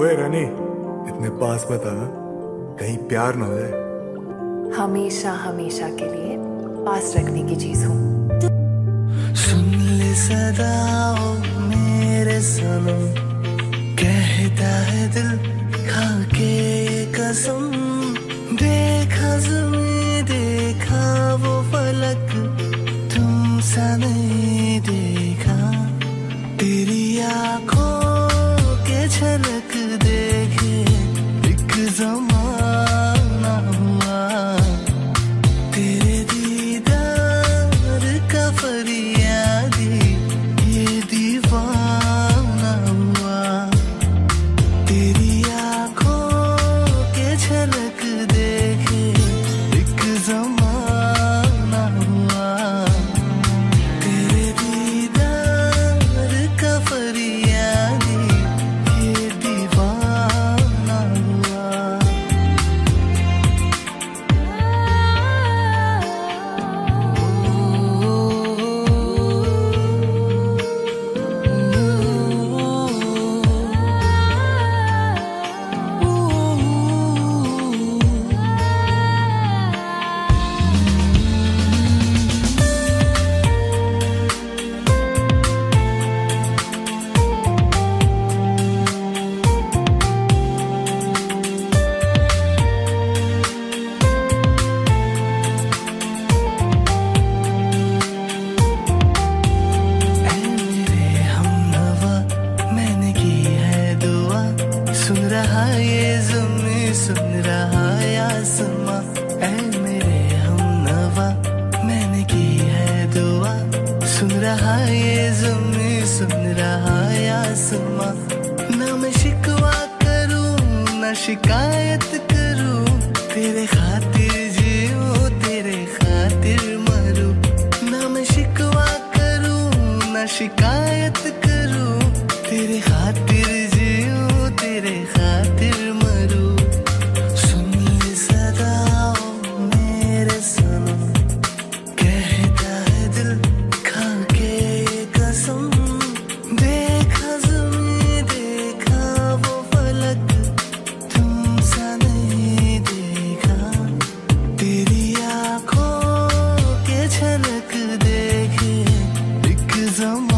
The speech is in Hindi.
ओए रानी इतने पास बता कहीं प्यार ना हो जाए। हमेशा हमेशा के लिए पास रखने की चीज़ हूँ। सुन ले सदाओ मेरे सनम। कहता है दिल खा के कसम। देखा जमी देखा वो फलक। तुम सा झलक देखे, एक जमाना हुआ। तेरे दीदार का फरियादी, ये दीवाना हुआ। तेरी आँखों के झलक देखे, एक जमाना रहा ये सुन रहा या सुमा। ऐ मेरे हम नवा, मैंने की है दुआ। सुन रहा ये सुन रहा या सुमा। ना मैं शिकवा करूँ, ना शिकायत करूँ। तेरे खातिर जियो तेरे खातिर मरूं। ना मैं शिकवा करूँ, ना शिकायत करूँ। तेरे खातिर जीऊं, तेरे खातिर some